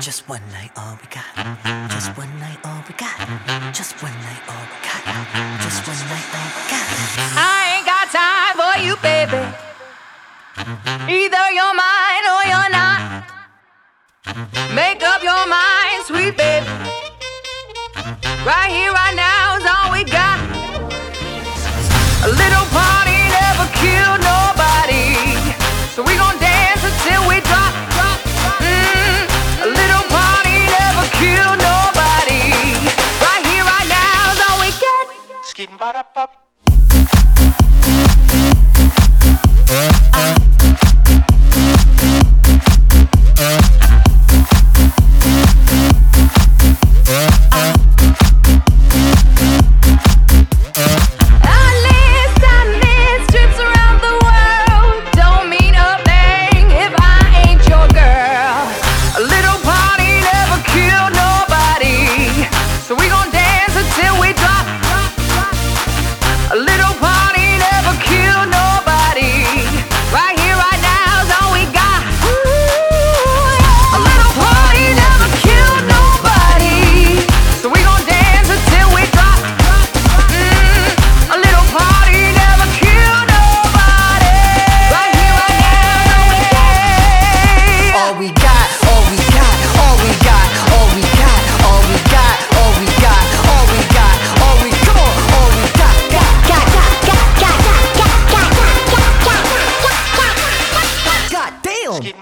Just one night, all we got. Just one night, all we got. Just one night, all we got. Just one night, all we got. I ain't got time for you, baby. Either you're mine or you're not. Make up your mind, sweet baby. Right here, right now is all we got. A little party never killed para pa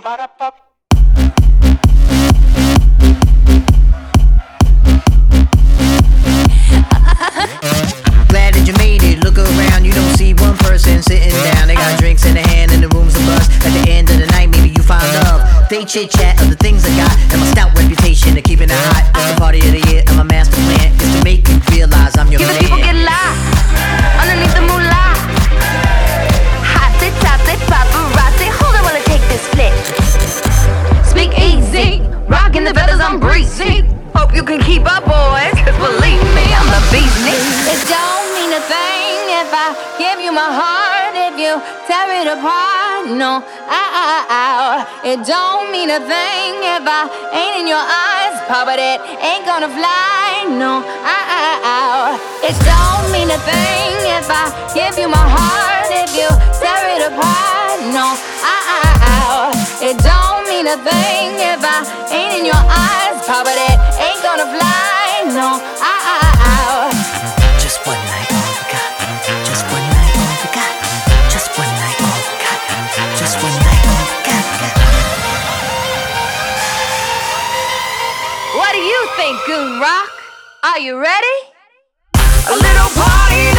Glad that you made it. Look around, you don't see one person sitting down. They got drinks in their hand and the room's a buzz. At the end of the night, maybe you find love. They chit chat of the things I got I'm breezy. Hope you can keep up, boys, cause believe me, I'm the beast. It don't mean a thing if I give you my heart, if you tear it apart. No, ow. It don't mean a thing if I ain't in your eyes, but it ain't gonna fly. No, ow. It don't mean a thing if I give you my heart, mean a thing if I ain't in your eyes, but it ain't gonna fly. No, ow, ow, ow. Just one night, all we got. Just one night, all we got. Just one night, all we got. Just one night, all we got. What do you think, Goon Rock? Are you ready? A little party